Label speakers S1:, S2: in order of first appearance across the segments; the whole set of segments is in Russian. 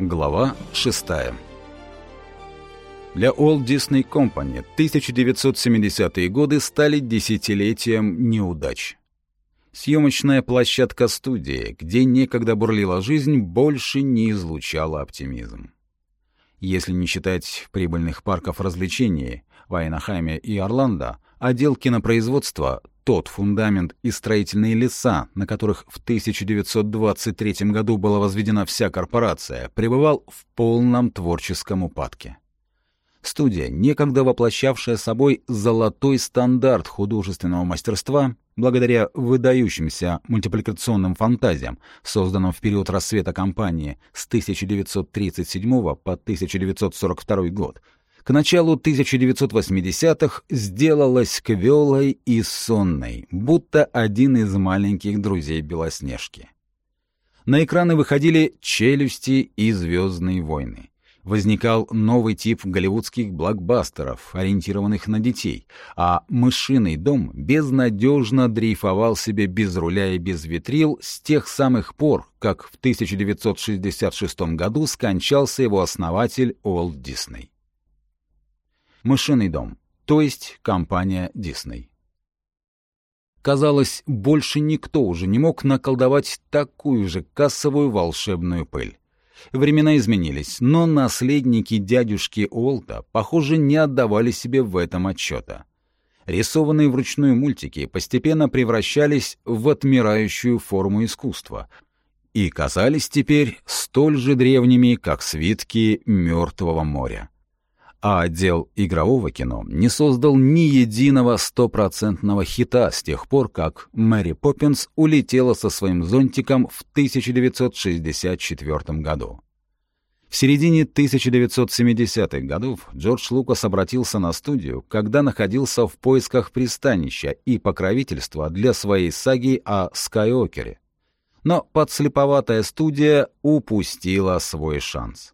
S1: Глава 6 Для Walt Disney Company 1970-е годы стали десятилетием неудач. Съемочная площадка студии, где некогда бурлила жизнь, больше не излучала оптимизм. Если не считать прибыльных парков развлечений в Айнахайме и Орландо, отдел кинопроизводства тот фундамент и строительные леса, на которых в 1923 году была возведена вся корпорация, пребывал в полном творческом упадке. Студия, некогда воплощавшая собой золотой стандарт художественного мастерства, благодаря выдающимся мультипликационным фантазиям, созданным в период рассвета компании с 1937 по 1942 год, к началу 1980-х сделалась квелой и сонной, будто один из маленьких друзей Белоснежки. На экраны выходили «Челюсти» и «Звездные войны». Возникал новый тип голливудских блокбастеров, ориентированных на детей, а «Мышиный дом» безнадежно дрейфовал себе без руля и без ветрил с тех самых пор, как в 1966 году скончался его основатель Уолт Дисней. «Мышиный дом», то есть компания Дисней. Казалось, больше никто уже не мог наколдовать такую же кассовую волшебную пыль. Времена изменились, но наследники дядюшки Уолта, похоже, не отдавали себе в этом отчета. Рисованные вручную мультики постепенно превращались в отмирающую форму искусства и казались теперь столь же древними, как свитки Мертвого моря а отдел игрового кино не создал ни единого стопроцентного хита с тех пор, как Мэри Поппинс улетела со своим зонтиком в 1964 году. В середине 1970-х годов Джордж Лукас обратился на студию, когда находился в поисках пристанища и покровительства для своей саги о Скайуокере. Но подслеповатая студия упустила свой шанс.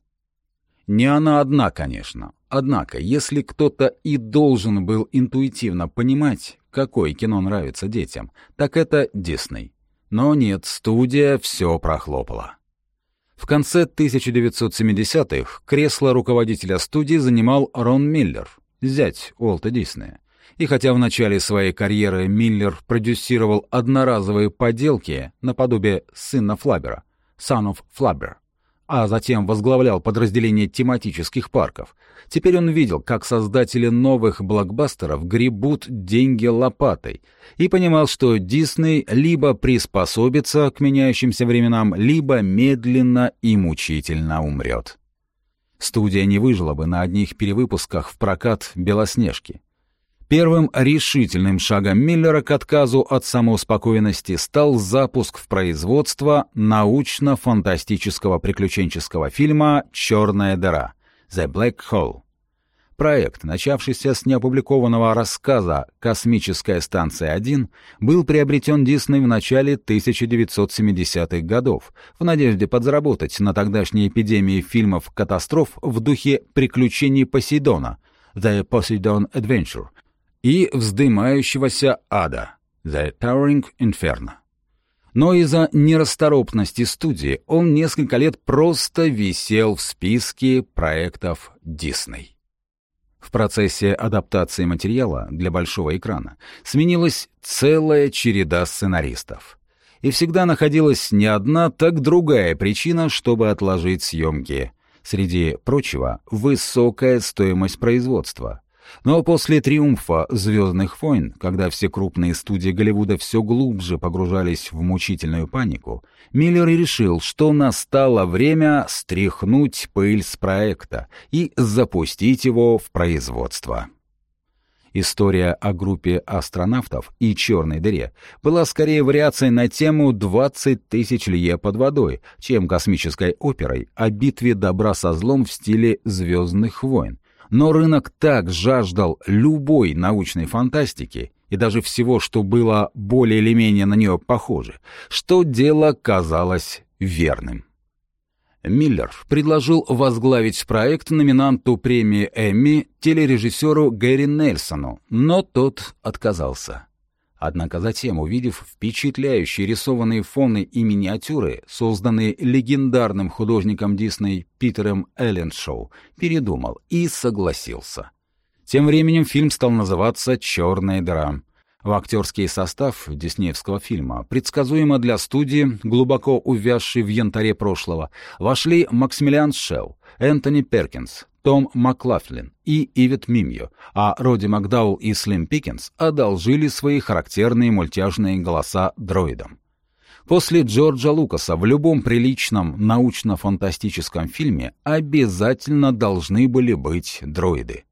S1: Не она одна, конечно. Однако, если кто-то и должен был интуитивно понимать, какое кино нравится детям, так это Дисней. Но нет, студия все прохлопала. В конце 1970-х кресло руководителя студии занимал Рон Миллер, зять Уолта Диснея. И хотя в начале своей карьеры Миллер продюсировал одноразовые поделки наподобие «Сына Флабера», «Son of Flabber», а затем возглавлял подразделение тематических парков. Теперь он видел, как создатели новых блокбастеров гребут деньги лопатой, и понимал, что Дисней либо приспособится к меняющимся временам, либо медленно и мучительно умрет. Студия не выжила бы на одних перевыпусках в прокат «Белоснежки». Первым решительным шагом Миллера к отказу от самоуспокоенности стал запуск в производство научно-фантастического приключенческого фильма «Черная дыра» «The Black Hole». Проект, начавшийся с неопубликованного рассказа «Космическая станция-1», был приобретен Дисней в начале 1970-х годов в надежде подзаработать на тогдашней эпидемии фильмов-катастроф в духе «Приключений Посейдона» «The Poseidon Adventure», и вздымающегося ада «The Towering Inferno». Но из-за нерасторопности студии он несколько лет просто висел в списке проектов Дисней. В процессе адаптации материала для большого экрана сменилась целая череда сценаристов. И всегда находилась не одна, так другая причина, чтобы отложить съемки. Среди прочего, высокая стоимость производства — но после триумфа «Звездных войн», когда все крупные студии Голливуда все глубже погружались в мучительную панику, Миллер решил, что настало время стряхнуть пыль с проекта и запустить его в производство. История о группе астронавтов и черной дыре была скорее вариацией на тему «20 тысяч лье под водой», чем космической оперой о битве добра со злом в стиле «Звездных войн», но рынок так жаждал любой научной фантастики и даже всего, что было более или менее на нее похоже, что дело казалось верным. Миллер предложил возглавить проект номинанту премии Эмми телережиссеру Гэри Нельсону, но тот отказался. Однако затем, увидев впечатляющие рисованные фоны и миниатюры, созданные легендарным художником Дисней Питером Элленшоу, передумал и согласился. Тем временем фильм стал называться «Черная дыра». В актерский состав диснеевского фильма, предсказуемо для студии, глубоко увязшей в янтаре прошлого, вошли Максимилиан Шелл, Энтони Перкинс, том Маклафлин и Ивет Мимьо, а Роди Макдауэлл и Слим Пикенс одолжили свои характерные мультяжные голоса дроидам. После Джорджа Лукаса в любом приличном научно-фантастическом фильме обязательно должны были быть дроиды.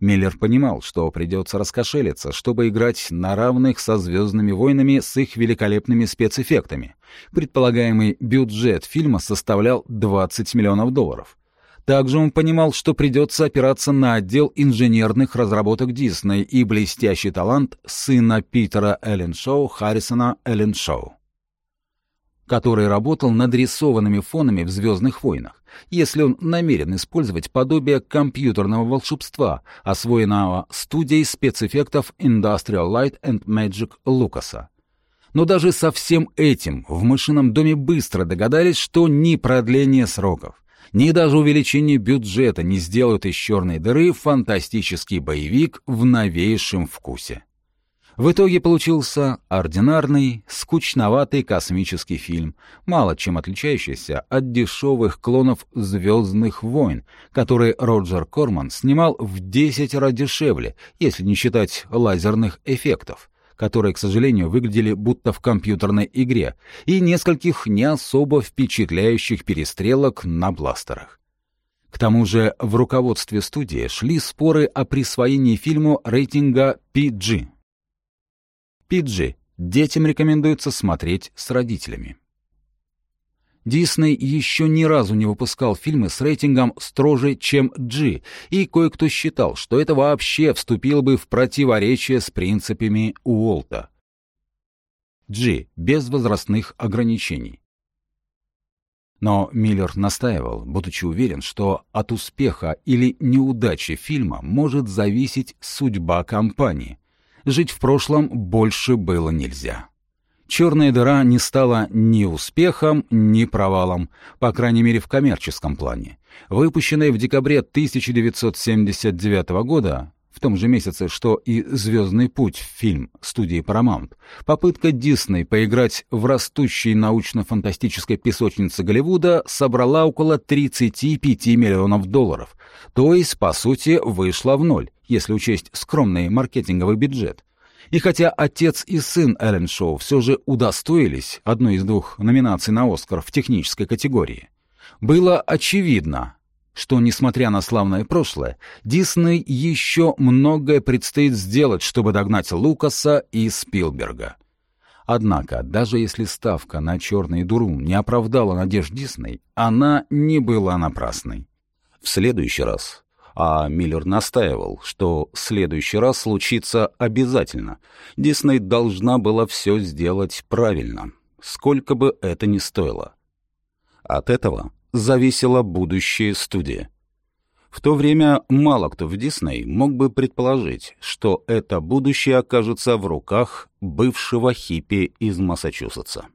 S1: Миллер понимал, что придется раскошелиться, чтобы играть на равных со «Звездными войнами» с их великолепными спецэффектами. Предполагаемый бюджет фильма составлял 20 миллионов долларов. Также он понимал, что придется опираться на отдел инженерных разработок Дисней и блестящий талант сына Питера Элленшоу Харрисона Элленшоу который работал над рисованными фонами в «Звездных войнах», если он намерен использовать подобие компьютерного волшебства, освоенного студией спецэффектов Industrial Light and Magic Лукаса. Но даже со всем этим в мышином доме быстро догадались, что ни продление сроков, ни даже увеличение бюджета не сделают из «Черной дыры» фантастический боевик в новейшем вкусе. В итоге получился ординарный, скучноватый космический фильм, мало чем отличающийся от дешевых клонов «Звездных войн», которые Роджер Корман снимал в десятеро дешевле, если не считать лазерных эффектов, которые, к сожалению, выглядели будто в компьютерной игре, и нескольких не особо впечатляющих перестрелок на бластерах. К тому же в руководстве студии шли споры о присвоении фильму рейтинга PG PG. Детям рекомендуется смотреть с родителями. Дисней еще ни разу не выпускал фильмы с рейтингом строже, чем G, и кое-кто считал, что это вообще вступило бы в противоречие с принципами Уолта. G. Без возрастных ограничений. Но Миллер настаивал, будучи уверен, что от успеха или неудачи фильма может зависеть судьба компании, жить в прошлом больше было нельзя. «Черная дыра» не стала ни успехом, ни провалом, по крайней мере в коммерческом плане. Выпущенная в декабре 1979 года, в том же месяце, что и «Звездный путь» фильм студии Paramount, попытка Дисней поиграть в растущей научно-фантастической песочнице Голливуда собрала около 35 миллионов долларов, то есть, по сути, вышла в ноль, если учесть скромный маркетинговый бюджет. И хотя отец и сын Эллен Шоу все же удостоились одной из двух номинаций на «Оскар» в технической категории, было очевидно, что, несмотря на славное прошлое, Дисней еще многое предстоит сделать, чтобы догнать Лукаса и Спилберга. Однако, даже если ставка на черный дуру не оправдала надежд Дисней, она не была напрасной. В следующий раз а Миллер настаивал, что в следующий раз случится обязательно. Дисней должна была все сделать правильно, сколько бы это ни стоило. От этого зависело будущее студии. В то время мало кто в Дисней мог бы предположить, что это будущее окажется в руках бывшего хиппи из Массачусетса.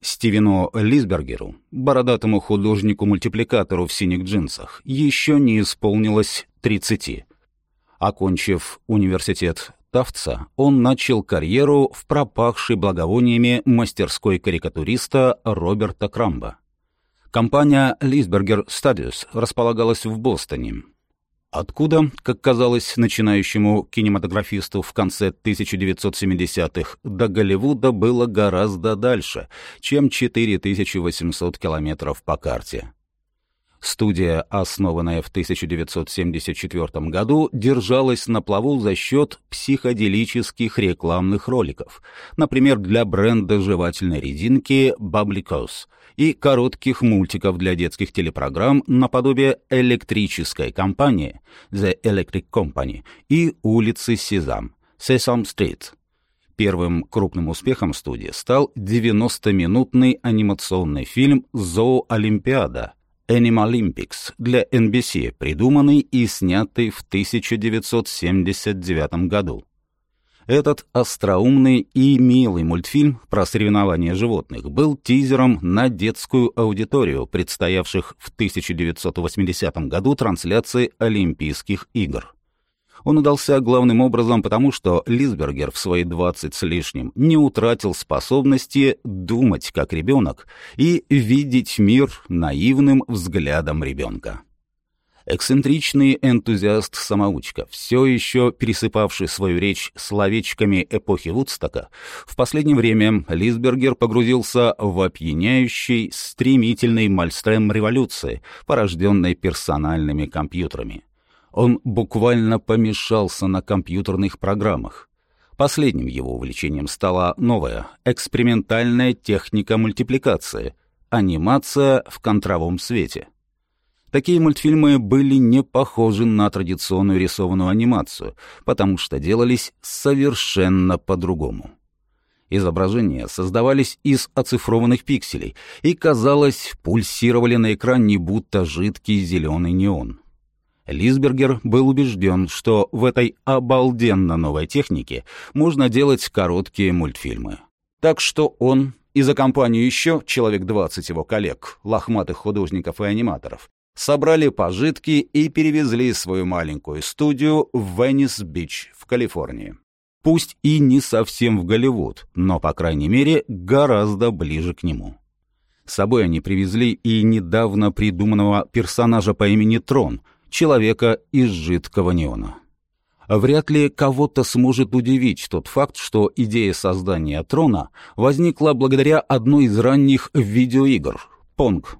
S1: Стивену Лисбергеру, бородатому художнику-мультипликатору в синих джинсах, еще не исполнилось 30. Окончив университет Тафтса, он начал карьеру в пропахшей благовониями мастерской карикатуриста Роберта Крамба. Компания Лисбергер Studios располагалась в Бостоне, Откуда, как казалось начинающему кинематографисту в конце 1970-х, до Голливуда было гораздо дальше, чем 4800 километров по карте. Студия, основанная в 1974 году, держалась на плаву за счет психоделических рекламных роликов, например, для бренда жевательной резинки Bubbly и коротких мультиков для детских телепрограмм наподобие «Электрической компании» The Electric Company и «Улицы Сезам» Sesame Street. Первым крупным успехом студии стал 90-минутный анимационный фильм «Зоо-Олимпиада» Animal Olympics для NBC, придуманный и снятый в 1979 году. Этот остроумный и милый мультфильм про соревнования животных был тизером на детскую аудиторию, предстоявших в 1980 году трансляции Олимпийских игр. Он удался главным образом потому, что Лисбергер в свои 20 с лишним не утратил способности думать как ребенок и видеть мир наивным взглядом ребенка. Эксцентричный энтузиаст-самоучка, все еще пересыпавший свою речь словечками эпохи Вудстока, в последнее время Лисбергер погрузился в опьяняющий, стремительный мальстрем революции, порожденной персональными компьютерами. Он буквально помешался на компьютерных программах. Последним его увлечением стала новая, экспериментальная техника мультипликации — анимация в контровом свете. Такие мультфильмы были не похожи на традиционную рисованную анимацию, потому что делались совершенно по-другому. Изображения создавались из оцифрованных пикселей и, казалось, пульсировали на экране будто жидкий зеленый неон. Лисбергер был убежден, что в этой обалденно новой технике можно делать короткие мультфильмы. Так что он и за компанию еще человек 20 его коллег, лохматых художников и аниматоров, собрали пожитки и перевезли свою маленькую студию в Веннис-Бич в Калифорнии. Пусть и не совсем в Голливуд, но, по крайней мере, гораздо ближе к нему. С собой они привезли и недавно придуманного персонажа по имени Трон — человека из жидкого неона. Вряд ли кого-то сможет удивить тот факт, что идея создания трона возникла благодаря одной из ранних видеоигр — Понг.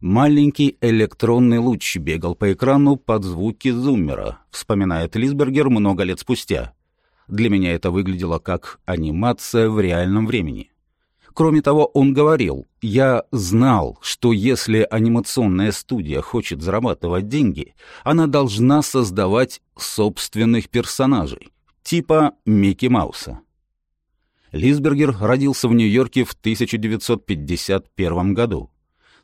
S1: Маленький электронный луч бегал по экрану под звуки зуммера, вспоминает Лисбергер много лет спустя. Для меня это выглядело как анимация в реальном времени. Кроме того, он говорил, «Я знал, что если анимационная студия хочет зарабатывать деньги, она должна создавать собственных персонажей, типа Микки Мауса». Лисбергер родился в Нью-Йорке в 1951 году.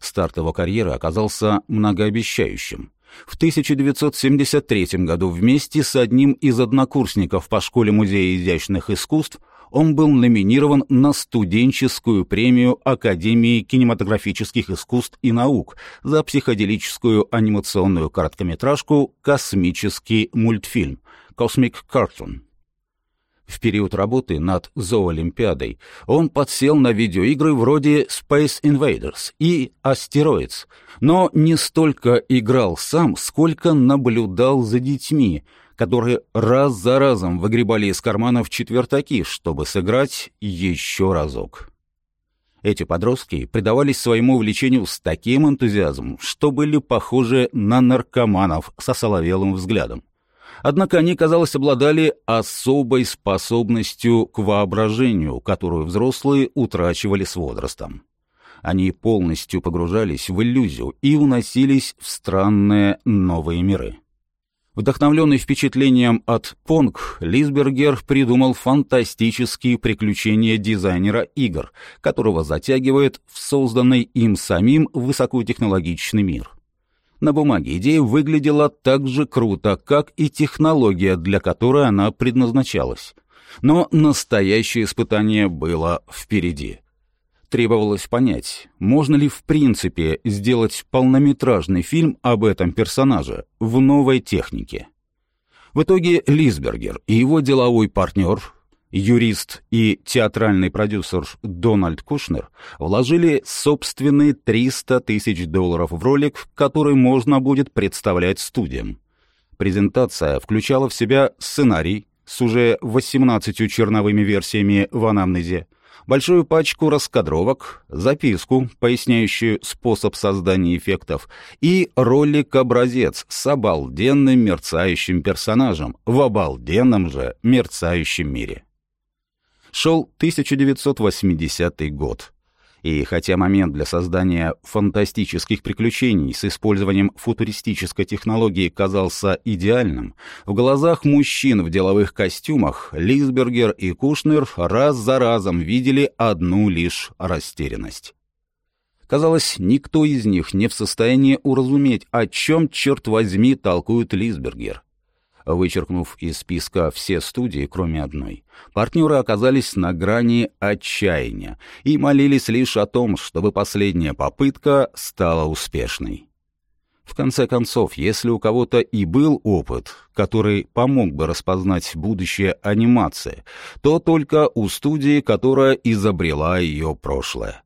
S1: Старт его карьеры оказался многообещающим. В 1973 году вместе с одним из однокурсников по школе Музея изящных искусств он был номинирован на студенческую премию Академии кинематографических искусств и наук за психоделическую анимационную короткометражку «Космический мультфильм» «Cosmic Cartoon». В период работы над зоолимпиадой он подсел на видеоигры вроде Space Invaders и Asteroids, но не столько играл сам, сколько наблюдал за детьми, которые раз за разом выгребали из карманов четвертаки, чтобы сыграть еще разок. Эти подростки предавались своему увлечению с таким энтузиазмом, что были похожи на наркоманов со соловелым взглядом. Однако они, казалось, обладали особой способностью к воображению, которую взрослые утрачивали с возрастом. Они полностью погружались в иллюзию и уносились в странные новые миры. Вдохновленный впечатлением от Понг, Лисбергер придумал фантастические приключения дизайнера игр, которого затягивает в созданный им самим высокотехнологичный мир. На бумаге идея выглядела так же круто, как и технология, для которой она предназначалась. Но настоящее испытание было впереди. Требовалось понять, можно ли в принципе сделать полнометражный фильм об этом персонаже в новой технике. В итоге Лисбергер и его деловой партнер, юрист и театральный продюсер Дональд Кушнер вложили собственные 300 тысяч долларов в ролик, который можно будет представлять студиям. Презентация включала в себя сценарий с уже 18 черновыми версиями в анамнезе, большую пачку раскадровок, записку, поясняющую способ создания эффектов, и ролик-образец с обалденным мерцающим персонажем в обалденном же мерцающем мире. Шел 1980 год. И хотя момент для создания фантастических приключений с использованием футуристической технологии казался идеальным, в глазах мужчин в деловых костюмах Лисбергер и Кушнер раз за разом видели одну лишь растерянность. Казалось, никто из них не в состоянии уразуметь, о чем, черт возьми, толкует Лисбергер. Вычеркнув из списка все студии, кроме одной, партнеры оказались на грани отчаяния и молились лишь о том, чтобы последняя попытка стала успешной. В конце концов, если у кого-то и был опыт, который помог бы распознать будущее анимации, то только у студии, которая изобрела ее прошлое.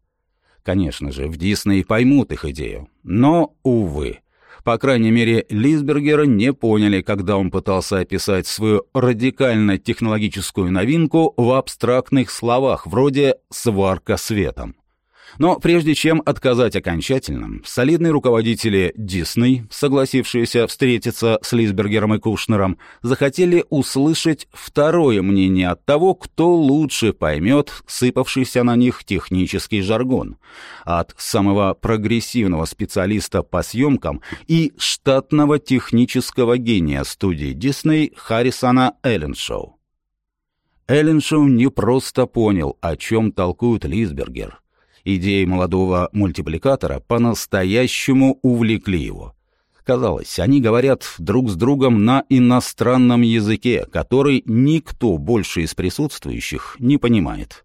S1: Конечно же, в Дисней поймут их идею, но, увы, по крайней мере, Лисбергера не поняли, когда он пытался описать свою радикально-технологическую новинку в абстрактных словах, вроде «сварка светом». Но прежде чем отказать окончательно, солидные руководители Дисней, согласившиеся встретиться с Лисбергером и Кушнером, захотели услышать второе мнение от того, кто лучше поймет сыпавшийся на них технический жаргон. От самого прогрессивного специалиста по съемкам и штатного технического гения студии Дисней Харрисона Элленшоу. Элленшоу не просто понял, о чем толкует Лисбергер — Идеи молодого мультипликатора по-настоящему увлекли его. Казалось, они говорят друг с другом на иностранном языке, который никто больше из присутствующих не понимает.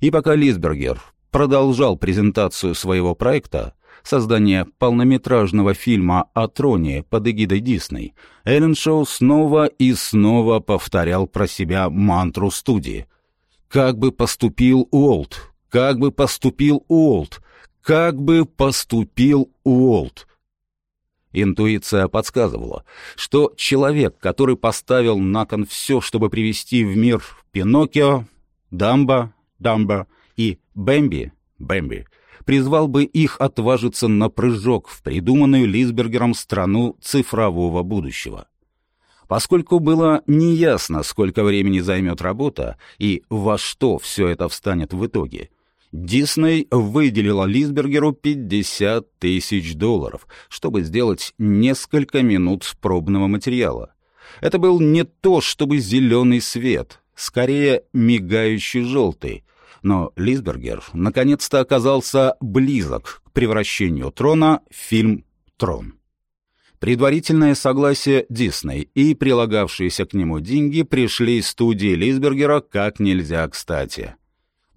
S1: И пока Лисбергер продолжал презентацию своего проекта, создание полнометражного фильма о Троне под эгидой Дисней, Аллен шоу снова и снова повторял про себя мантру студии. Как бы поступил Уолт, как бы поступил Уолт? Как бы поступил Уолт? Интуиция подсказывала, что человек, который поставил на кон все, чтобы привести в мир Пиноккио, Дамба, Дамба и Бэмби, Бэмби, призвал бы их отважиться на прыжок в придуманную Лисбергером страну цифрового будущего. Поскольку было неясно, сколько времени займет работа и во что все это встанет в итоге, Дисней выделила Лисбергеру 50 тысяч долларов, чтобы сделать несколько минут пробного материала. Это был не то чтобы зеленый свет, скорее мигающий желтый, но Лисбергер наконец-то оказался близок к превращению трона в фильм «Трон». Предварительное согласие Дисней и прилагавшиеся к нему деньги пришли из студии Лисбергера как нельзя кстати —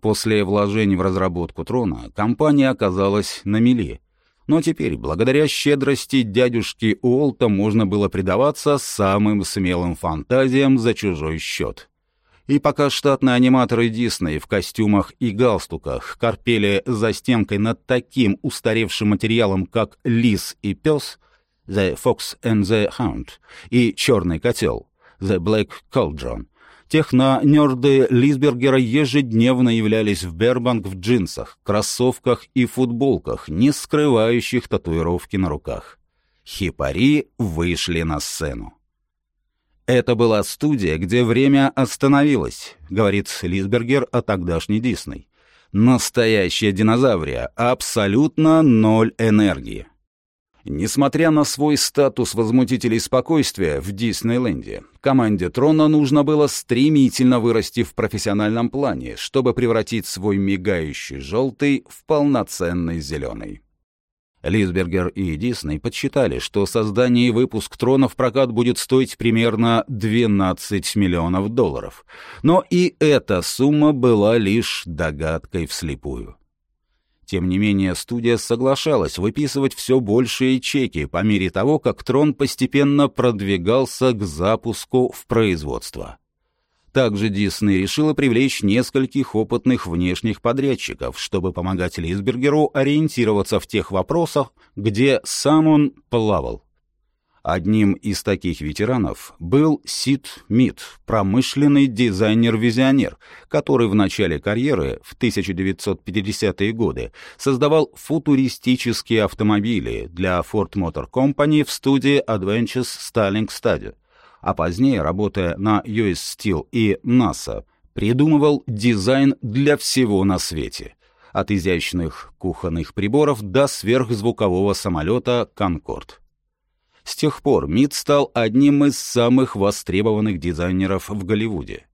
S1: После вложений в разработку трона компания оказалась на мели. Но теперь, благодаря щедрости дядюшки Уолта, можно было предаваться самым смелым фантазиям за чужой счет. И пока штатные аниматоры Дисней в костюмах и галстуках корпели за стенкой над таким устаревшим материалом, как «Лис и пес», «The Fox and the Hound» и «Черный котел», «The Black Cauldron», Техно-нерды Лисбергера ежедневно являлись в Бербанк в джинсах, кроссовках и футболках, не скрывающих татуировки на руках. Хипари вышли на сцену. «Это была студия, где время остановилось», — говорит Лисбергер о тогдашней Дисней. «Настоящая динозаврия, абсолютно ноль энергии». Несмотря на свой статус возмутителей спокойствия в Диснейленде, команде Трона нужно было стремительно вырасти в профессиональном плане, чтобы превратить свой мигающий желтый в полноценный зеленый. Лисбергер и Дисней подсчитали, что создание и выпуск Трона в прокат будет стоить примерно 12 миллионов долларов. Но и эта сумма была лишь догадкой вслепую. Тем не менее, студия соглашалась выписывать все большие чеки по мере того, как трон постепенно продвигался к запуску в производство. Также Дисней решила привлечь нескольких опытных внешних подрядчиков, чтобы помогать Лисбергеру ориентироваться в тех вопросах, где сам он плавал. Одним из таких ветеранов был Сид Мид, промышленный дизайнер-визионер, который в начале карьеры, в 1950-е годы, создавал футуристические автомобили для Ford Motor Company в студии Adventures Styling Studio, а позднее, работая на US Steel и NASA, придумывал дизайн для всего на свете — от изящных кухонных приборов до сверхзвукового самолета «Конкорд». С тех пор МИД стал одним из самых востребованных дизайнеров в Голливуде.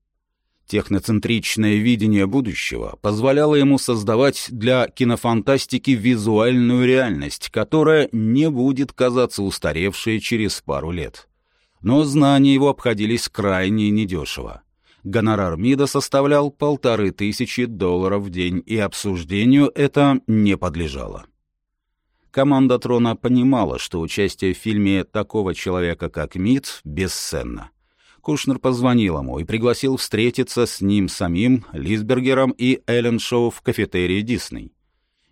S1: Техноцентричное видение будущего позволяло ему создавать для кинофантастики визуальную реальность, которая не будет казаться устаревшей через пару лет. Но знания его обходились крайне недешево. Гонорар МИДа составлял полторы тысячи долларов в день, и обсуждению это не подлежало. Команда Трона понимала, что участие в фильме такого человека, как МИД, бесценно. Кушнер позвонил ему и пригласил встретиться с ним самим, Лисбергером и Эллен Шоу в кафетерии Дисней.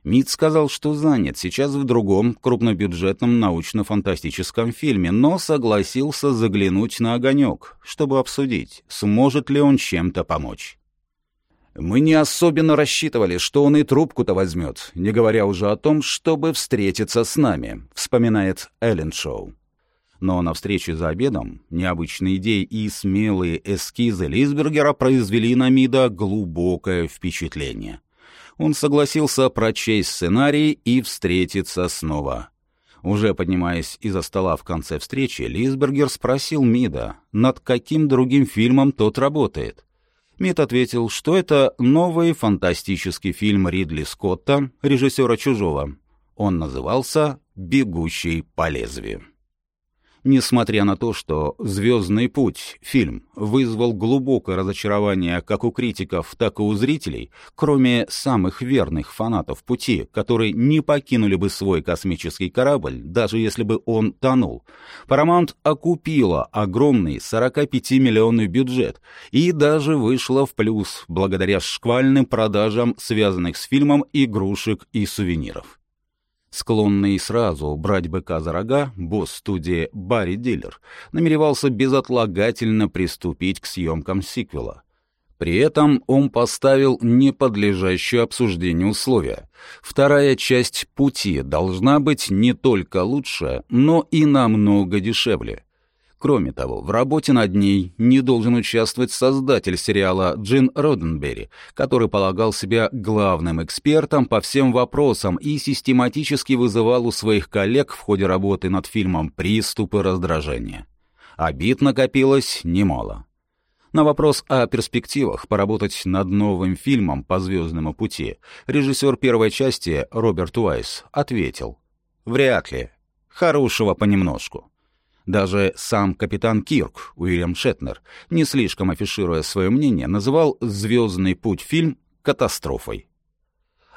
S1: МИД сказал, что занят сейчас в другом крупнобюджетном научно-фантастическом фильме, но согласился заглянуть на огонек, чтобы обсудить, сможет ли он чем-то помочь. Мы не особенно рассчитывали, что он и трубку-то возьмет, не говоря уже о том, чтобы встретиться с нами, вспоминает Эллен Шоу. Но на встрече за обедом необычные идеи и смелые эскизы Лисбергера произвели на Мида глубокое впечатление. Он согласился прочесть сценарий и встретиться снова. Уже поднимаясь из-за стола в конце встречи, Лисбергер спросил Мида, над каким другим фильмом тот работает. Мид ответил, что это новый фантастический фильм Ридли Скотта, режиссера «Чужого». Он назывался «Бегущий по лезвию». Несмотря на то, что «Звездный путь» фильм вызвал глубокое разочарование как у критиков, так и у зрителей, кроме самых верных фанатов пути, которые не покинули бы свой космический корабль, даже если бы он тонул, Paramount окупила огромный 45-миллионный бюджет и даже вышла в плюс благодаря шквальным продажам, связанных с фильмом игрушек и сувениров. Склонный сразу брать быка за рога, босс студии Барри Диллер намеревался безотлагательно приступить к съемкам сиквела. При этом он поставил неподлежащее обсуждению условия. Вторая часть пути должна быть не только лучше, но и намного дешевле. Кроме того, в работе над ней не должен участвовать создатель сериала Джин Роденбери, который полагал себя главным экспертом по всем вопросам и систематически вызывал у своих коллег в ходе работы над фильмом приступы раздражения. Обид накопилось немало. На вопрос о перспективах поработать над новым фильмом по «Звездному пути» режиссер первой части Роберт Уайс ответил «Вряд ли. Хорошего понемножку». Даже сам капитан Кирк, Уильям Шетнер, не слишком афишируя свое мнение, называл «Звездный путь» фильм катастрофой.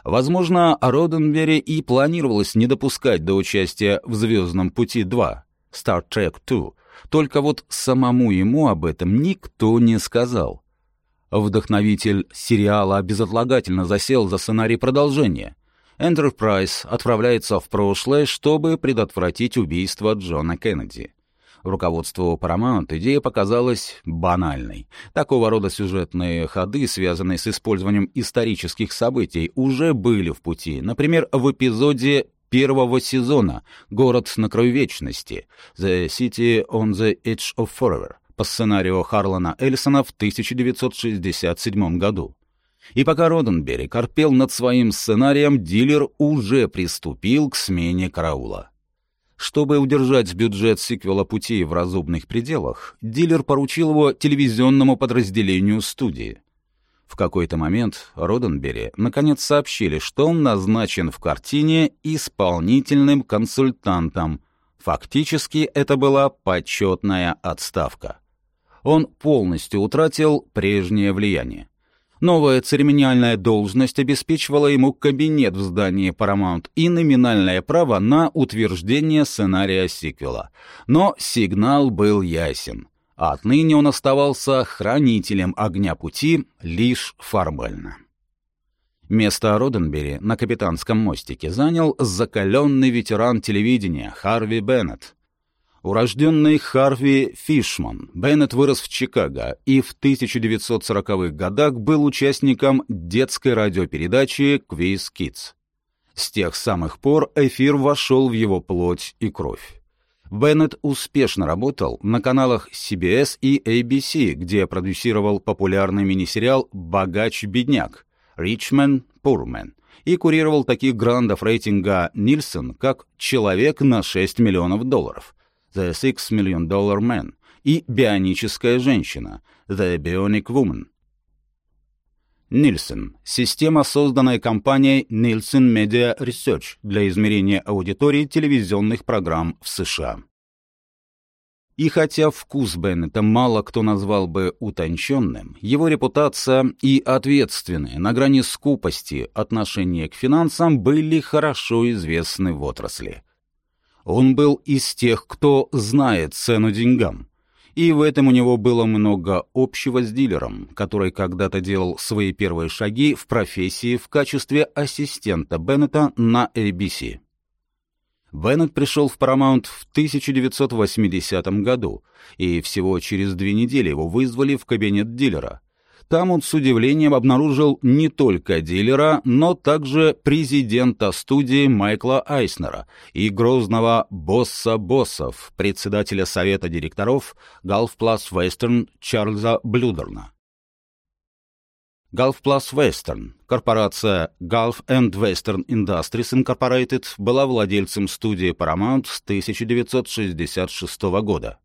S1: Возможно, Роденбери и планировалось не допускать до участия в «Звездном пути 2» Star Trek 2, только вот самому ему об этом никто не сказал. Вдохновитель сериала безотлагательно засел за сценарий продолжения. Enterprise отправляется в прошлое, чтобы предотвратить убийство Джона Кеннеди. Руководству Paramount идея показалась банальной. Такого рода сюжетные ходы, связанные с использованием исторических событий, уже были в пути. Например, в эпизоде первого сезона «Город на краю вечности» «The City on the Edge of Forever» по сценарию Харлана Эльсона в 1967 году. И пока Роденбери корпел над своим сценарием, дилер уже приступил к смене караула. Чтобы удержать бюджет сиквела «Пути» в разумных пределах, дилер поручил его телевизионному подразделению студии. В какой-то момент Роденбери наконец сообщили, что он назначен в картине исполнительным консультантом. Фактически это была почетная отставка. Он полностью утратил прежнее влияние. Новая церемониальная должность обеспечивала ему кабинет в здании Paramount и номинальное право на утверждение сценария сиквела. Но сигнал был ясен. Отныне он оставался хранителем огня пути лишь формально. Место Роденбери на капитанском мостике занял закаленный ветеран телевидения Харви Беннет, Урожденный Харви Фишман, Беннет вырос в Чикаго и в 1940-х годах был участником детской радиопередачи «Quiz Kids». С тех самых пор эфир вошел в его плоть и кровь. Беннет успешно работал на каналах CBS и ABC, где продюсировал популярный мини-сериал «Богач-бедняк» «Richman Poorman» и курировал таких грандов рейтинга Нильсон, как «Человек на 6 миллионов долларов», The Six Million Dollar Man и «Бионическая женщина» The Bionic Woman. Нильсон – система, созданная компанией Nielsen Media Research для измерения аудитории телевизионных программ в США. И хотя вкус Беннета мало кто назвал бы утонченным, его репутация и ответственное на грани скупости отношение к финансам были хорошо известны в отрасли. Он был из тех, кто знает цену деньгам. И в этом у него было много общего с дилером, который когда-то делал свои первые шаги в профессии в качестве ассистента Беннета на ABC. Беннет пришел в Paramount в 1980 году, и всего через две недели его вызвали в кабинет дилера. Там он с удивлением обнаружил не только дилера, но также президента студии Майкла Айснера и грозного босса боссов, председателя совета директоров Plus Western Чарльза Блюдерна. Plus Western, корпорация Gulf and Western Industries Incorporated, была владельцем студии Paramount с 1966 года.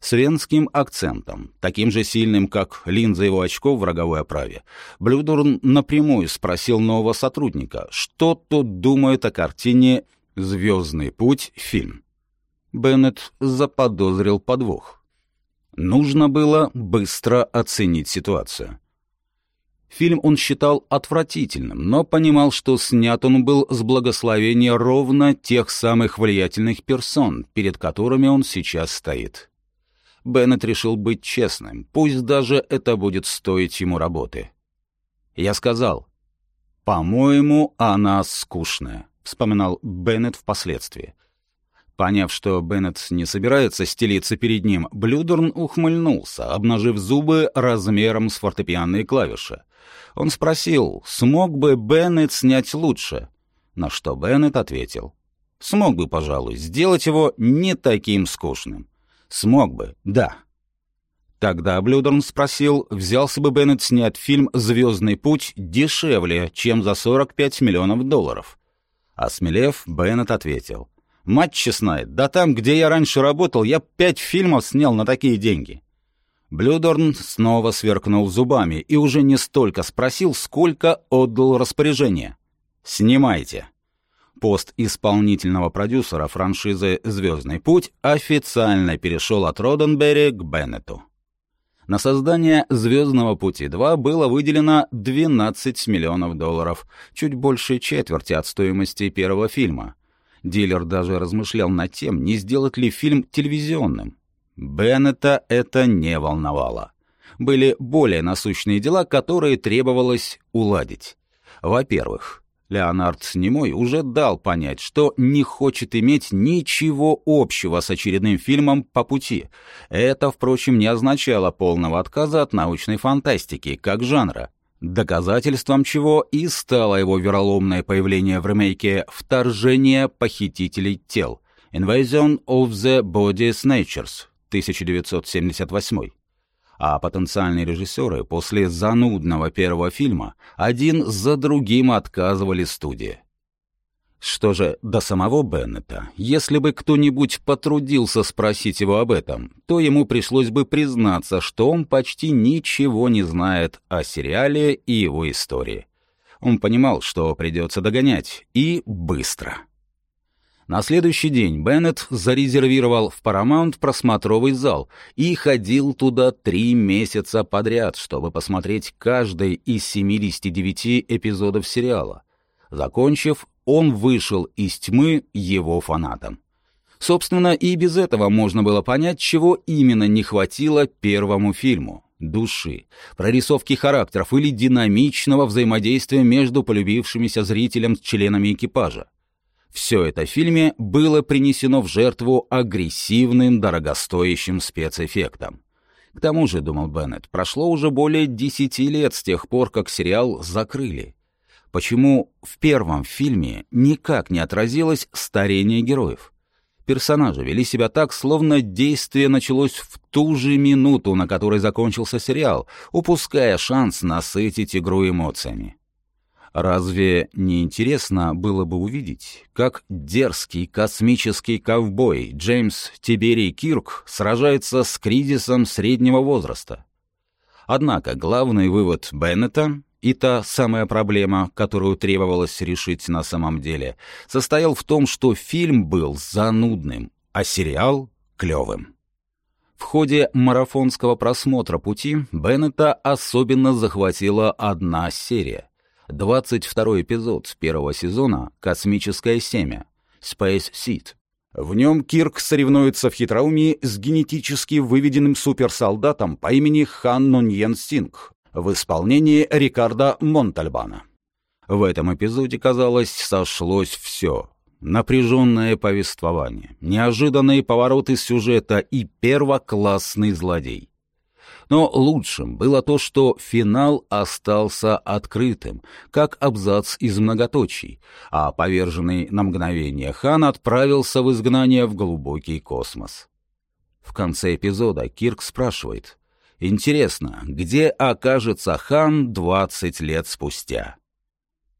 S1: С венским акцентом, таким же сильным, как линза его очков в роговой оправе, Блюдорн напрямую спросил нового сотрудника, что тот думает о картине «Звездный путь. Фильм». Беннет заподозрил подвох. Нужно было быстро оценить ситуацию. Фильм он считал отвратительным, но понимал, что снят он был с благословения ровно тех самых влиятельных персон, перед которыми он сейчас стоит. Беннет решил быть честным, пусть даже это будет стоить ему работы. Я сказал, «По-моему, она скучная», — вспоминал Беннет впоследствии. Поняв, что Беннет не собирается стелиться перед ним, Блюдорн ухмыльнулся, обнажив зубы размером с фортепианные клавиши. Он спросил, смог бы Беннет снять лучше, на что Беннет ответил, смог бы, пожалуй, сделать его не таким скучным. Смог бы, да. Тогда Блюдорн спросил, взялся бы Беннет снять фильм «Звездный путь» дешевле, чем за 45 миллионов долларов. Осмелев, Беннет ответил, «Мать честная, да там, где я раньше работал, я пять фильмов снял на такие деньги». Блюдорн снова сверкнул зубами и уже не столько спросил, сколько отдал распоряжение. «Снимайте». Пост исполнительного продюсера франшизы «Звездный путь» официально перешел от Роденберри к Беннету. На создание «Звездного пути 2» было выделено 12 миллионов долларов, чуть больше четверти от стоимости первого фильма. Дилер даже размышлял над тем, не сделать ли фильм телевизионным. Беннета это не волновало. Были более насущные дела, которые требовалось уладить. Во-первых, Леонард Немой уже дал понять, что не хочет иметь ничего общего с очередным фильмом по пути. Это, впрочем, не означало полного отказа от научной фантастики, как жанра. Доказательством чего и стало его вероломное появление в ремейке «Вторжение похитителей тел» «Invasion of the Body Snatchers» 1978. А потенциальные режиссеры после занудного первого фильма один за другим отказывали студии. Что же до самого Беннета, если бы кто-нибудь потрудился спросить его об этом, то ему пришлось бы признаться, что он почти ничего не знает о сериале и его истории. Он понимал, что придется догонять, и быстро. На следующий день Беннет зарезервировал в Paramount просмотровый зал и ходил туда три месяца подряд, чтобы посмотреть каждый из 79 эпизодов сериала. Закончив, он вышел из тьмы его фанатам. Собственно, и без этого можно было понять, чего именно не хватило первому фильму — души, прорисовки характеров или динамичного взаимодействия между полюбившимися зрителем с членами экипажа. Все это в фильме было принесено в жертву агрессивным, дорогостоящим спецэффектам. К тому же, думал Беннет, прошло уже более десяти лет с тех пор, как сериал закрыли. Почему в первом фильме никак не отразилось старение героев? Персонажи вели себя так, словно действие началось в ту же минуту, на которой закончился сериал, упуская шанс насытить игру эмоциями. Разве не интересно было бы увидеть, как дерзкий космический ковбой Джеймс Тиберий Кирк сражается с кризисом среднего возраста? Однако главный вывод Беннета и та самая проблема, которую требовалось решить на самом деле, состоял в том, что фильм был занудным, а сериал — клевым. В ходе марафонского просмотра пути Беннета особенно захватила одна серия. 22 эпизод первого сезона «Космическое семя» Space Seed. В нем Кирк соревнуется в хитроумии с генетически выведенным суперсолдатом по имени Хан Нуньен Синг в исполнении Рикардо Монтальбана. В этом эпизоде, казалось, сошлось все напряженное повествование, неожиданные повороты сюжета и первоклассный злодей. Но лучшим было то, что финал остался открытым, как абзац из многоточий, а поверженный на мгновение хан отправился в изгнание в глубокий космос. В конце эпизода Кирк спрашивает, «Интересно, где окажется хан 20 лет спустя?»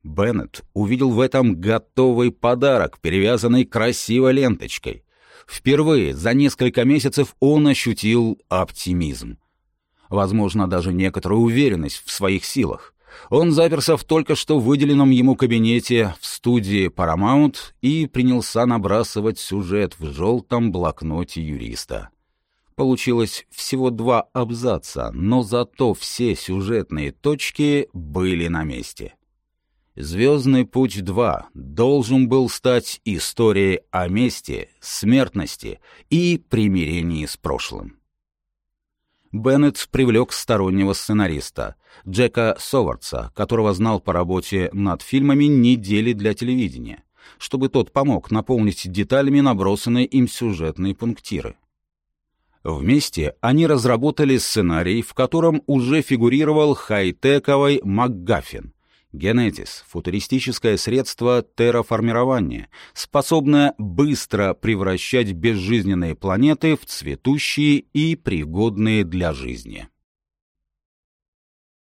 S1: Беннет увидел в этом готовый подарок, перевязанный красивой ленточкой. Впервые за несколько месяцев он ощутил оптимизм. Возможно, даже некоторую уверенность в своих силах. Он заперся в только что выделенном ему кабинете в студии Paramount и принялся набрасывать сюжет в желтом блокноте юриста. Получилось всего два абзаца, но зато все сюжетные точки были на месте. «Звездный путь-2» должен был стать историей о мести, смертности и примирении с прошлым. Беннет привлек стороннего сценариста, Джека Совардса, которого знал по работе над фильмами недели для телевидения, чтобы тот помог наполнить деталями набросанные им сюжетные пунктиры. Вместе они разработали сценарий, в котором уже фигурировал хай-тековый МакГаффин, Генетис — футуристическое средство терраформирования, способное быстро превращать безжизненные планеты в цветущие и пригодные для жизни.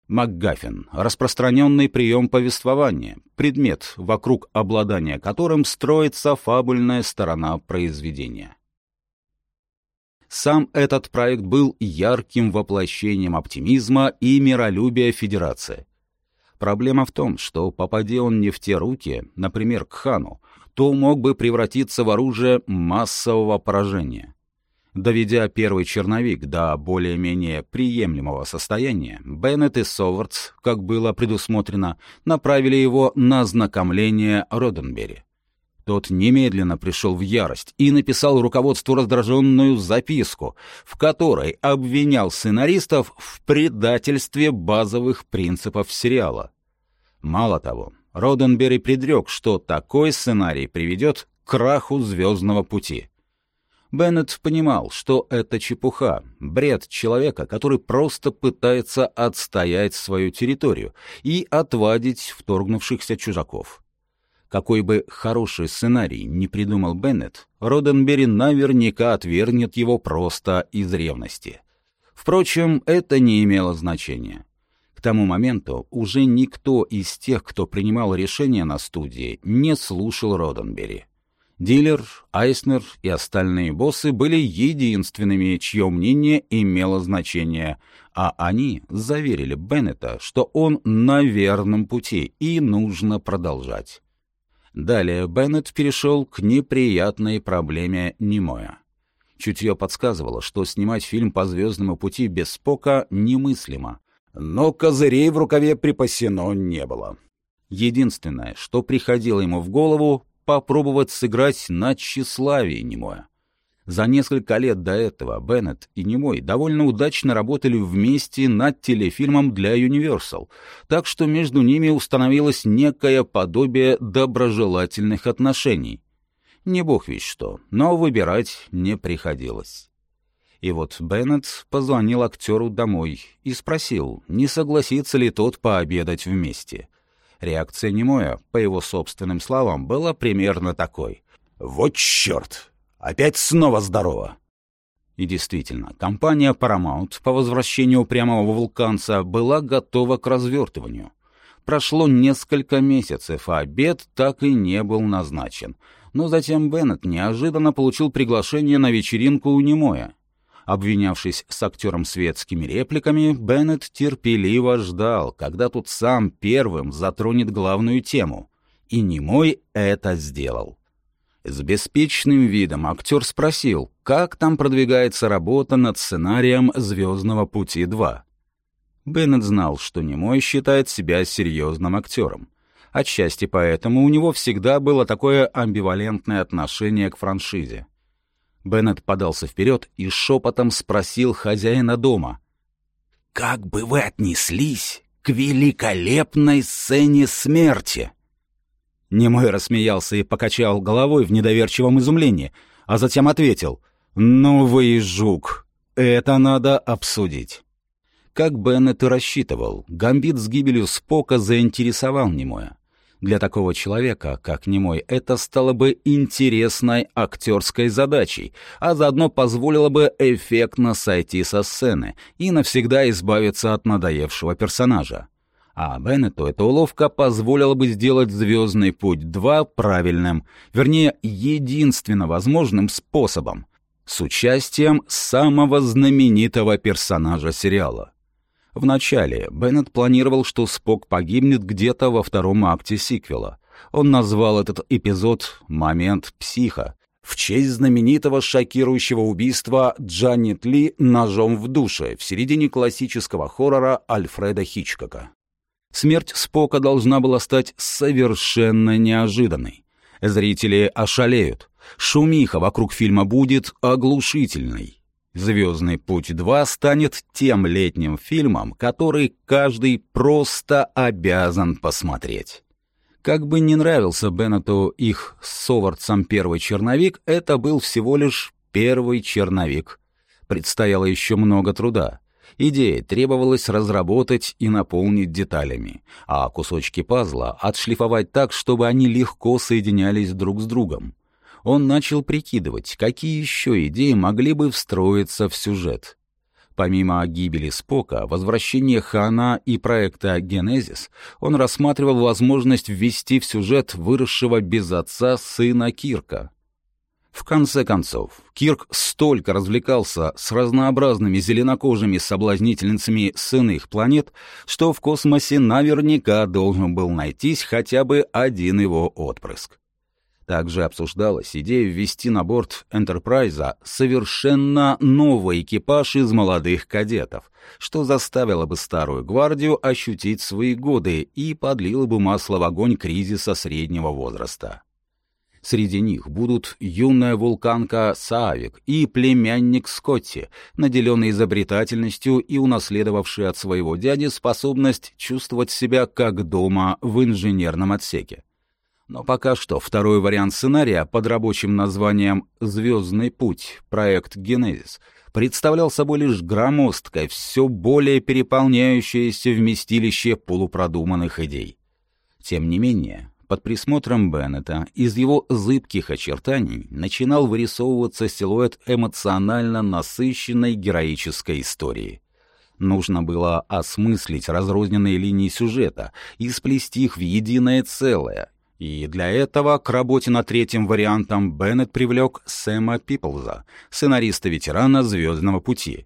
S1: МакГаффин — распространенный прием повествования, предмет, вокруг обладания которым строится фабульная сторона произведения. Сам этот проект был ярким воплощением оптимизма и миролюбия Федерации, Проблема в том, что попади он не в те руки, например, к хану, то мог бы превратиться в оружие массового поражения. Доведя первый черновик до более-менее приемлемого состояния, Беннет и Совардс, как было предусмотрено, направили его на знакомление Роденбери. Тот немедленно пришел в ярость и написал руководству раздраженную записку, в которой обвинял сценаристов в предательстве базовых принципов сериала. Мало того, Роденбери предрек, что такой сценарий приведет к краху «Звездного пути». Беннет понимал, что это чепуха, бред человека, который просто пытается отстоять свою территорию и отвадить вторгнувшихся чужаков. Какой бы хороший сценарий не придумал Беннет, Роденбери наверняка отвергнет его просто из ревности. Впрочем, это не имело значения. К тому моменту уже никто из тех, кто принимал решения на студии, не слушал Роденбери. Дилер, Айснер и остальные боссы были единственными, чье мнение имело значение, а они заверили Беннета, что он на верном пути и нужно продолжать. Далее Беннет перешел к неприятной проблеме Немоя. Чутье подсказывало, что снимать фильм по «Звездному пути» без Спока немыслимо, но козырей в рукаве припасено не было. Единственное, что приходило ему в голову, попробовать сыграть на тщеславие Немоя. За несколько лет до этого Беннет и Немой довольно удачно работали вместе над телефильмом для Universal, так что между ними установилось некое подобие доброжелательных отношений. Не бог весь что, но выбирать не приходилось. И вот Беннет позвонил актеру домой и спросил, не согласится ли тот пообедать вместе. Реакция Немоя, по его собственным словам, была примерно такой. «Вот черт! Опять снова здорово!» И действительно, компания Paramount по возвращению прямого вулканца была готова к развертыванию. Прошло несколько месяцев, а обед так и не был назначен. Но затем Беннет неожиданно получил приглашение на вечеринку у Немоя. Обвинявшись с актером светскими репликами, Беннет терпеливо ждал, когда тут сам первым затронет главную тему. И Немой это сделал. С беспечным видом актер спросил, как там продвигается работа над сценарием «Звездного пути 2». Беннет знал, что Немой считает себя серьезным актером. Отчасти поэтому у него всегда было такое амбивалентное отношение к франшизе. Беннет подался вперед и шепотом спросил хозяина дома. «Как бы вы отнеслись к великолепной сцене смерти?» Немой рассмеялся и покачал головой в недоверчивом изумлении, а затем ответил «Ну вы и жук, это надо обсудить». Как Беннет и рассчитывал, гамбит с гибелью Спока заинтересовал Немоя. Для такого человека, как Немой, это стало бы интересной актерской задачей, а заодно позволило бы эффектно сойти со сцены и навсегда избавиться от надоевшего персонажа. А Беннету эта уловка позволила бы сделать «Звездный путь 2» правильным, вернее, единственно возможным способом, с участием самого знаменитого персонажа сериала. Вначале Беннет планировал, что Спок погибнет где-то во втором акте сиквела. Он назвал этот эпизод «Момент психа», в честь знаменитого шокирующего убийства Джанет Ли ножом в душе в середине классического хоррора Альфреда Хичкока. Смерть Спока должна была стать совершенно неожиданной. Зрители ошалеют. Шумиха вокруг фильма будет оглушительной. «Звездный путь 2» станет тем летним фильмом, который каждый просто обязан посмотреть. Как бы не нравился Беннету их с Совардсом первый черновик, это был всего лишь первый черновик. Предстояло еще много труда. Идеи требовалось разработать и наполнить деталями, а кусочки пазла отшлифовать так, чтобы они легко соединялись друг с другом он начал прикидывать, какие еще идеи могли бы встроиться в сюжет. Помимо гибели Спока, возвращения Хана и проекта «Генезис», он рассматривал возможность ввести в сюжет выросшего без отца сына Кирка. В конце концов, Кирк столько развлекался с разнообразными зеленокожими соблазнительницами с иных планет, что в космосе наверняка должен был найтись хотя бы один его отпрыск. Также обсуждалась идея ввести на борт «Энтерпрайза» совершенно новый экипаж из молодых кадетов, что заставило бы старую гвардию ощутить свои годы и подлило бы масло в огонь кризиса среднего возраста. Среди них будут юная вулканка Саавик и племянник Скотти, наделенный изобретательностью и унаследовавший от своего дяди способность чувствовать себя как дома в инженерном отсеке. Но пока что второй вариант сценария под рабочим названием «Звездный путь. Проект Генезис» представлял собой лишь громоздкое, все более переполняющееся вместилище полупродуманных идей. Тем не менее, под присмотром Беннета из его зыбких очертаний начинал вырисовываться силуэт эмоционально насыщенной героической истории. Нужно было осмыслить разрозненные линии сюжета и сплести их в единое целое, и для этого к работе над третьим вариантом Беннет привлек Сэма Пиплза, сценариста-ветерана «Звездного пути».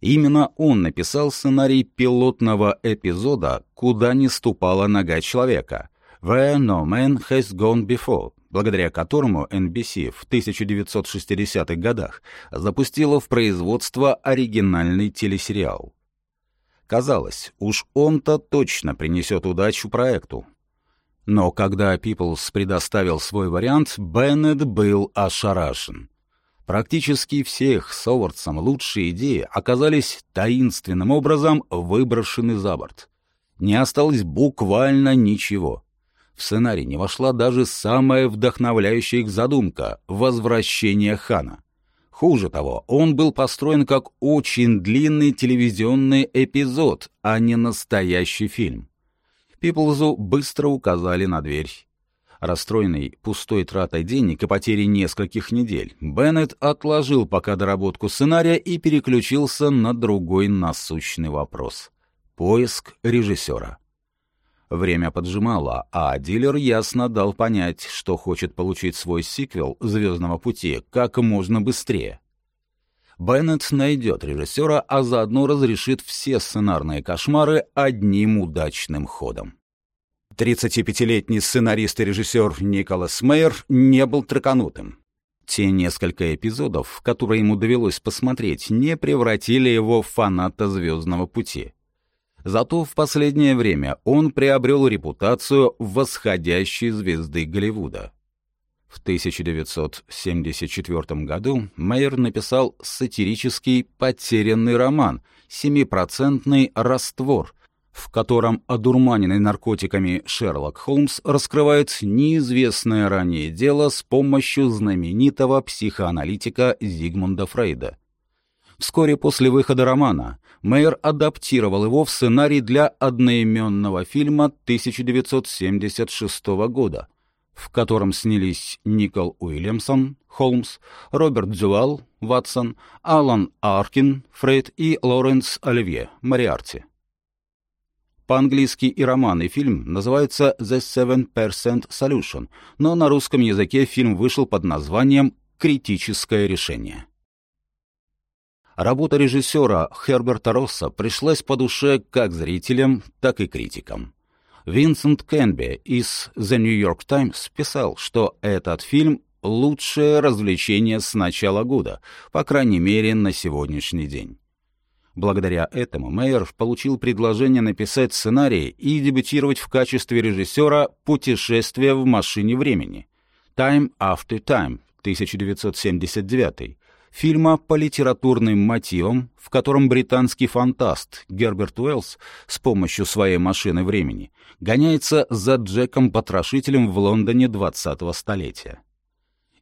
S1: Именно он написал сценарий пилотного эпизода «Куда не ступала нога человека» «Where no man has gone before», благодаря которому NBC в 1960-х годах запустила в производство оригинальный телесериал. Казалось, уж он-то точно принесет удачу проекту, но когда Пиплс предоставил свой вариант, Беннет был ошарашен. Практически всех с Овардсом лучшие идеи оказались таинственным образом выброшены за борт. Не осталось буквально ничего. В сценарий не вошла даже самая вдохновляющая их задумка — «Возвращение Хана». Хуже того, он был построен как очень длинный телевизионный эпизод, а не настоящий фильм. Пиплзу быстро указали на дверь. Расстроенный пустой тратой денег и потерей нескольких недель, Беннет отложил пока доработку сценария и переключился на другой насущный вопрос — поиск режиссера. Время поджимало, а дилер ясно дал понять, что хочет получить свой сиквел «Звездного пути» как можно быстрее. Беннет найдет режиссера, а заодно разрешит все сценарные кошмары одним удачным ходом. 35-летний сценарист и режиссер Николас Мейер не был траканутым. Те несколько эпизодов, которые ему довелось посмотреть, не превратили его в фаната «Звездного пути». Зато в последнее время он приобрел репутацию восходящей звезды Голливуда. В 1974 году Мейер написал сатирический «Потерянный роман» «Семипроцентный раствор», в котором одурманенный наркотиками Шерлок Холмс раскрывает неизвестное ранее дело с помощью знаменитого психоаналитика Зигмунда Фрейда. Вскоре после выхода романа Мейер адаптировал его в сценарий для одноименного фильма 1976 года, в котором снялись Никол Уильямсон, Холмс, Роберт Дювал, Ватсон, Алан Аркин, Фрейд и Лоренс Оливье, Мариарти. По-английски и роман, и фильм называются «The Seven Percent Solution», но на русском языке фильм вышел под названием «Критическое решение». Работа режиссера Херберта Росса пришлась по душе как зрителям, так и критикам. Винсент Кенби из The New York Times писал, что этот фильм — лучшее развлечение с начала года, по крайней мере, на сегодняшний день. Благодаря этому Мейер получил предложение написать сценарий и дебютировать в качестве режиссера «Путешествия в машине времени» «Time After Time» 1979 фильма по литературным мотивам, в котором британский фантаст Герберт Уэллс с помощью своей машины времени гоняется за Джеком-потрошителем в Лондоне 20-го столетия.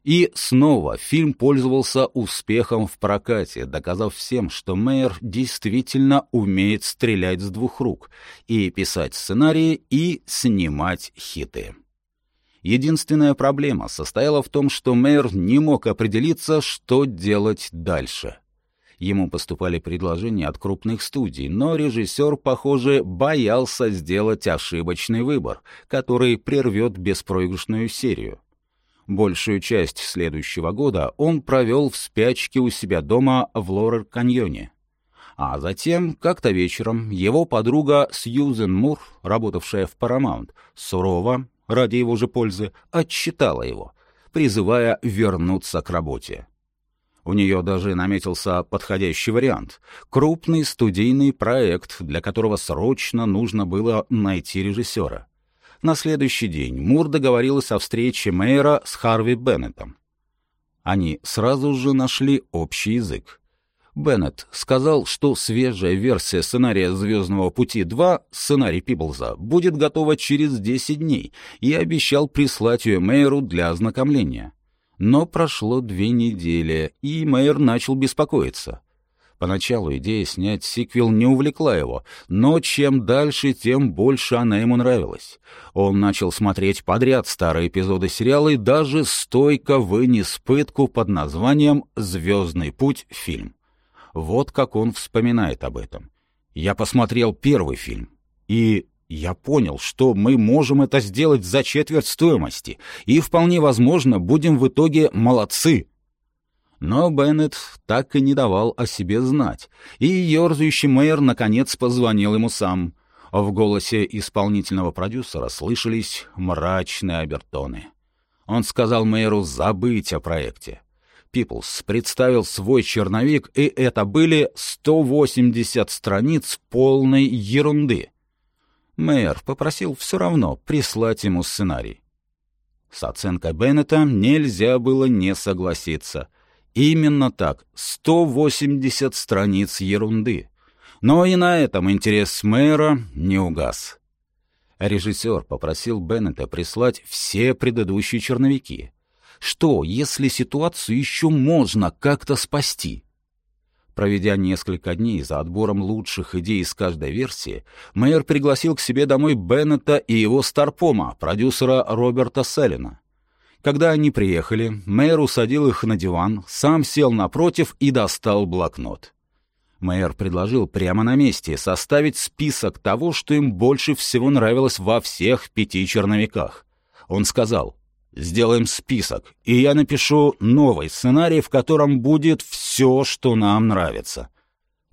S1: И снова фильм пользовался успехом в прокате, доказав всем, что Мейер действительно умеет стрелять с двух рук и писать сценарии, и снимать хиты. Единственная проблема состояла в том, что Мейер не мог определиться, что делать дальше. Ему поступали предложения от крупных студий, но режиссер, похоже, боялся сделать ошибочный выбор, который прервет беспроигрышную серию. Большую часть следующего года он провел в спячке у себя дома в Лорер-каньоне. А затем, как-то вечером, его подруга Сьюзен Мур, работавшая в Paramount, сурово, ради его же пользы, отчитала его, призывая вернуться к работе. У нее даже наметился подходящий вариант — крупный студийный проект, для которого срочно нужно было найти режиссера. На следующий день Мур договорилась о встрече Мейера с Харви Беннетом. Они сразу же нашли общий язык. Беннет сказал, что свежая версия сценария «Звездного пути 2», сценарий Пиблза, будет готова через 10 дней и обещал прислать ее Мейеру для ознакомления. Но прошло две недели, и Мейер начал беспокоиться. Поначалу идея снять сиквел не увлекла его, но чем дальше, тем больше она ему нравилась. Он начал смотреть подряд старые эпизоды сериала и даже стойко вынес пытку под названием «Звездный путь. Фильм». Вот как он вспоминает об этом. «Я посмотрел первый фильм, и я понял, что мы можем это сделать за четверть стоимости, и вполне возможно будем в итоге молодцы». Но Беннет так и не давал о себе знать, и ерзающий мэр наконец позвонил ему сам. В голосе исполнительного продюсера слышались мрачные обертоны. Он сказал мэру забыть о проекте. Пиплс представил свой черновик, и это были 180 страниц полной ерунды. Мэр попросил все равно прислать ему сценарий. С оценкой Беннета нельзя было не согласиться. Именно так, 180 страниц ерунды. Но и на этом интерес мэра не угас. Режиссер попросил Беннета прислать все предыдущие черновики — что, если ситуацию еще можно как-то спасти? Проведя несколько дней за отбором лучших идей из каждой версии, мэр пригласил к себе домой Беннета и его старпома, продюсера Роберта Селлина. Когда они приехали, мэр усадил их на диван, сам сел напротив и достал блокнот. Мэр предложил прямо на месте составить список того, что им больше всего нравилось во всех пяти черновиках. Он сказал, Сделаем список, и я напишу новый сценарий, в котором будет все, что нам нравится».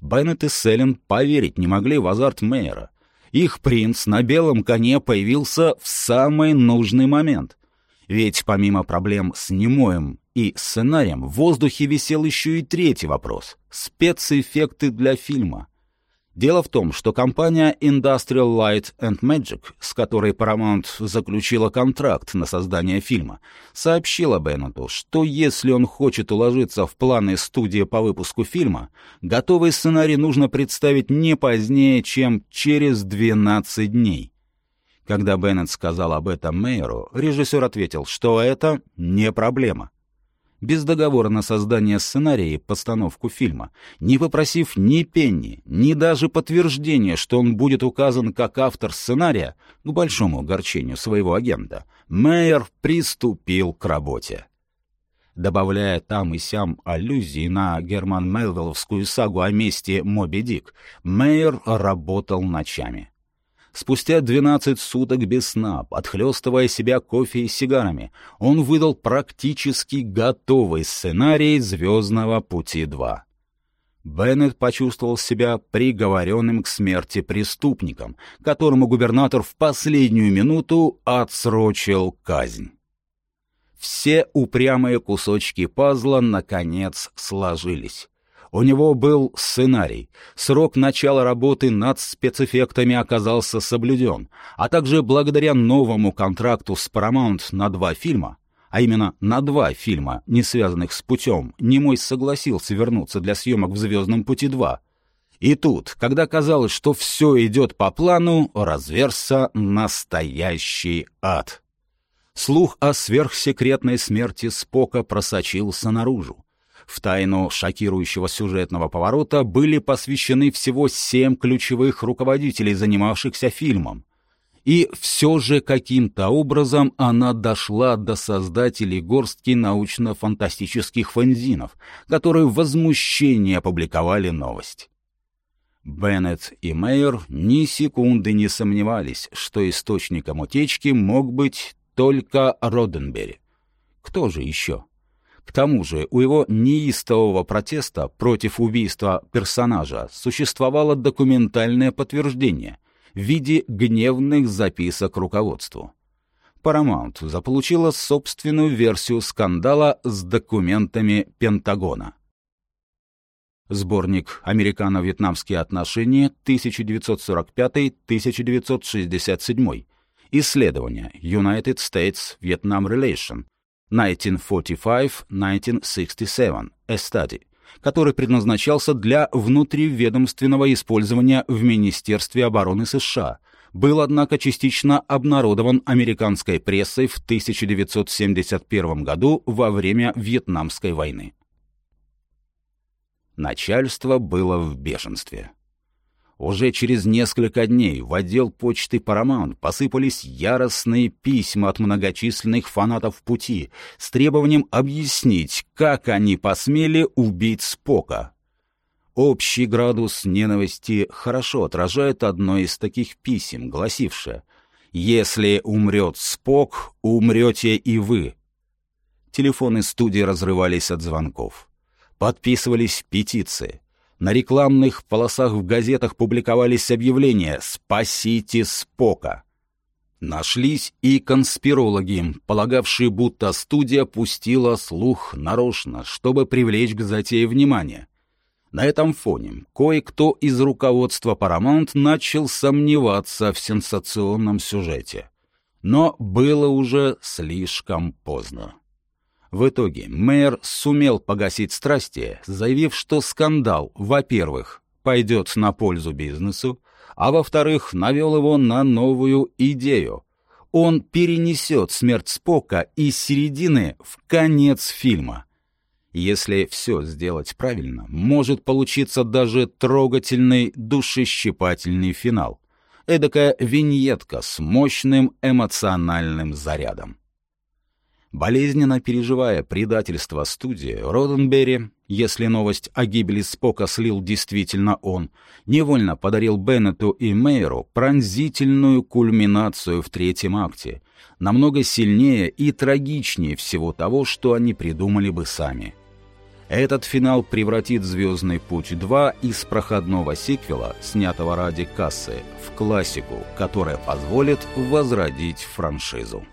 S1: Беннет и Селлен поверить не могли в азарт Мейера. Их принц на белом коне появился в самый нужный момент. Ведь помимо проблем с немоем и сценарием, в воздухе висел еще и третий вопрос — спецэффекты для фильма — Дело в том, что компания Industrial Light and Magic, с которой Paramount заключила контракт на создание фильма, сообщила Беннету, что если он хочет уложиться в планы студии по выпуску фильма, готовый сценарий нужно представить не позднее, чем через 12 дней. Когда Беннет сказал об этом Мейеру, режиссер ответил, что это не проблема без договора на создание сценария и постановку фильма, не попросив ни пенни, ни даже подтверждения, что он будет указан как автор сценария, к большому огорчению своего агента, Мейер приступил к работе. Добавляя там и сям аллюзии на Герман Мелвилловскую сагу о месте Моби Дик, Мейер работал ночами. Спустя 12 суток без сна, подхлёстывая себя кофе и сигарами, он выдал практически готовый сценарий «Звездного пути-2». Беннет почувствовал себя приговоренным к смерти преступником, которому губернатор в последнюю минуту отсрочил казнь. Все упрямые кусочки пазла, наконец, сложились. У него был сценарий. Срок начала работы над спецэффектами оказался соблюден, а также благодаря новому контракту с Paramount на два фильма, а именно на два фильма, не связанных с путем, Немой согласился вернуться для съемок в «Звездном пути 2». И тут, когда казалось, что все идет по плану, разверся настоящий ад. Слух о сверхсекретной смерти Спока просочился наружу. В тайну шокирующего сюжетного поворота были посвящены всего семь ключевых руководителей, занимавшихся фильмом. И все же каким-то образом она дошла до создателей горстки научно-фантастических фанзинов, которые в возмущении опубликовали новость. Беннет и Мейер ни секунды не сомневались, что источником утечки мог быть только Роденбери. Кто же еще? К тому же у его неистового протеста против убийства персонажа существовало документальное подтверждение в виде гневных записок руководству. Paramount заполучила собственную версию скандала с документами Пентагона. Сборник «Американо-вьетнамские отношения 1945-1967». Исследование United States Vietnam Relation 1945-1967 A Study, который предназначался для внутриведомственного использования в Министерстве обороны США, был, однако, частично обнародован американской прессой в 1971 году во время Вьетнамской войны. Начальство было в бешенстве. Уже через несколько дней в отдел почты Paramount посыпались яростные письма от многочисленных фанатов пути с требованием объяснить, как они посмели убить Спока. Общий градус ненависти хорошо отражает одно из таких писем, гласившее «Если умрет Спок, умрете и вы». Телефоны студии разрывались от звонков. Подписывались петиции. На рекламных полосах в газетах публиковались объявления «Спасите Спока». Нашлись и конспирологи, полагавшие, будто студия пустила слух нарочно, чтобы привлечь к затее внимание. На этом фоне кое-кто из руководства Paramount начал сомневаться в сенсационном сюжете. Но было уже слишком поздно. В итоге мэр сумел погасить страсти, заявив, что скандал, во-первых, пойдет на пользу бизнесу, а во-вторых, навел его на новую идею. Он перенесет смерть Спока из середины в конец фильма. Если все сделать правильно, может получиться даже трогательный, душещипательный финал. Эдакая виньетка с мощным эмоциональным зарядом. Болезненно переживая предательство студии, Роденберри, если новость о гибели Спока слил действительно он, невольно подарил Беннету и Мейеру пронзительную кульминацию в третьем акте, намного сильнее и трагичнее всего того, что они придумали бы сами. Этот финал превратит «Звездный путь 2» из проходного сиквела, снятого ради кассы, в классику, которая позволит возродить франшизу.